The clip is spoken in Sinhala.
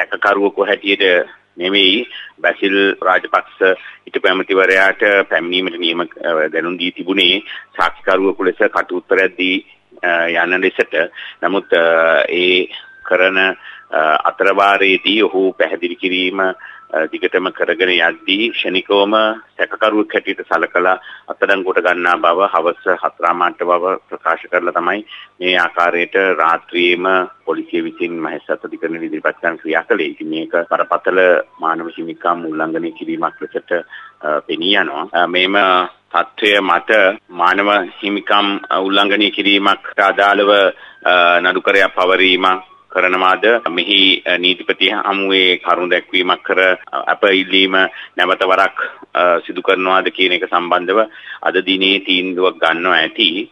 සැකකරුවෙකු හැටියට නෙවෙයි බැසිල් රාජපක්ෂ හිටපු ඇමතිවරයාට පැමිණීමට නියම දැනුම් දී තිබුණේ සාක්ෂිකරුවෙකු ලෙස කටඋත්තරයක් දී යන ලෙසට. නමුත් ඒ කරන අතරවාරයේදී ඔහු පැහැදිලි කිරීම දිගටම කරගෙන යද්දී ෂණිකවම සැකකරුවෙක් හැටියට සලකලා අත්අඩංගුවට ගන්නා බව හවස 4:00 බව ප්‍රකාශ කරලා තමයි මේ ආකාරයට රාත්‍රියේම පොලිසිය විසින් මහේසත් අධිකරණ ඉදිරිපත් කරන ක්‍රියා කළේ. ඉතින් මේක බරපතල මානව හිමිකම් උල්ලංඝනය කිරීමක් ලෙසට පෙනී යනවා. මේම තත්ත්වය මත මානව හිමිකම් උල්ලංඝනය කිරීමක් අදාළව නඩුකරයක් පවරීමක් කරනවාද? මෙහි නීතිපති හමුවේ කරුණු දැක්වීමක් කර අප ඉල්ලීම නැවත වරක් සිදු කරනවාද කියන එක සම්බන්ධව අද දිනේ තීන්දුවක් ගන්නවා ඇති.